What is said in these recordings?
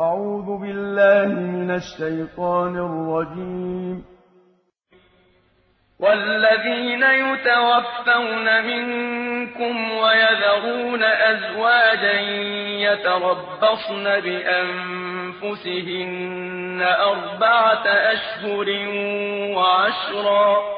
أعوذ بالله من الشيطان الرجيم. والذين يتوفون منكم ويذرون أزواجا يتربصن بأنفسهن أربعة أشهر وعشرا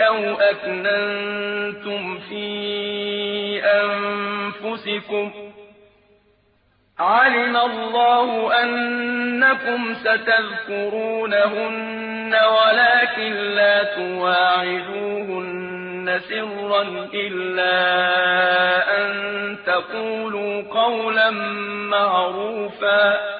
أو أكننتم في أنفسكم علم الله أنكم ستذكرونهن ولكن لا تواعدوهن سرا إلا أن تقولوا قولا معروفا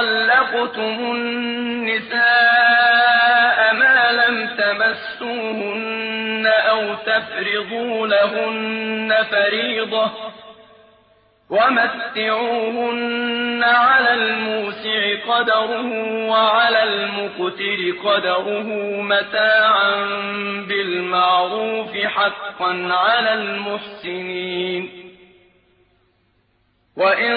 طلقتم النساء ما لم تمسوهن أو تفرضوا لهن فريضة ومتعوهن على الموسع قدره وعلى المقتر قدره متاعا بالمعروف حقا على المحسنين. وإن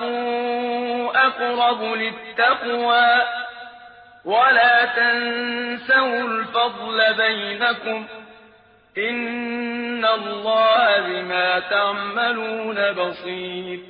تعفوا أقرب للتقوى ولا تنسوا الفضل بينكم إن الله بما تعملون بصير